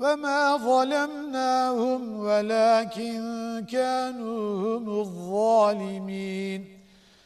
وَمَا ظَلَمْنَاهُمْ وَلَكِنْ كَانُوا هُمُ الظَّالِمِينَ